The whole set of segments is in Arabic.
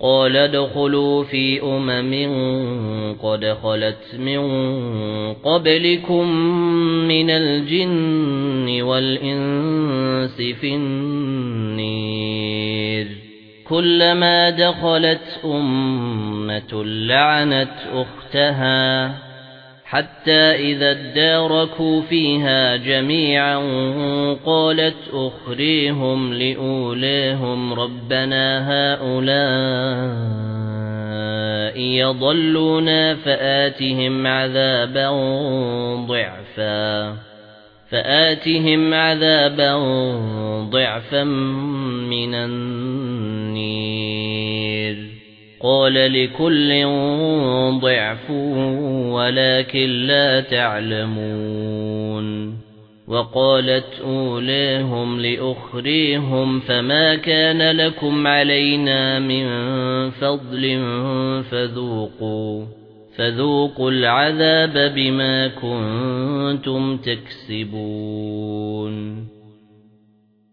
قال ادخلوا في أمم قد خلت من قبلكم من الجن والإنس في النير. كلما دخلت أمة لعنت أختها. حتى إذا اداركوا فيها جميعا قالت أخريهم لأوليهم ربنا هؤلاء يضلونا فآتهم عذابا ضعفا فآتهم عذابا ضعفا من النير قال لكل ضعف ولكن لا تعلمون وقالت أوليهم لأخريهم فما كان لكم علينا من فضل فذوقوا فذوقوا العذاب بما كنتم تكسبون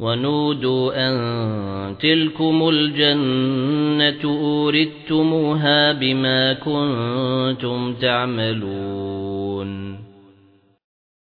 ونودوا أن تلكم الجنة أوردتموها بما كنتم تعملون.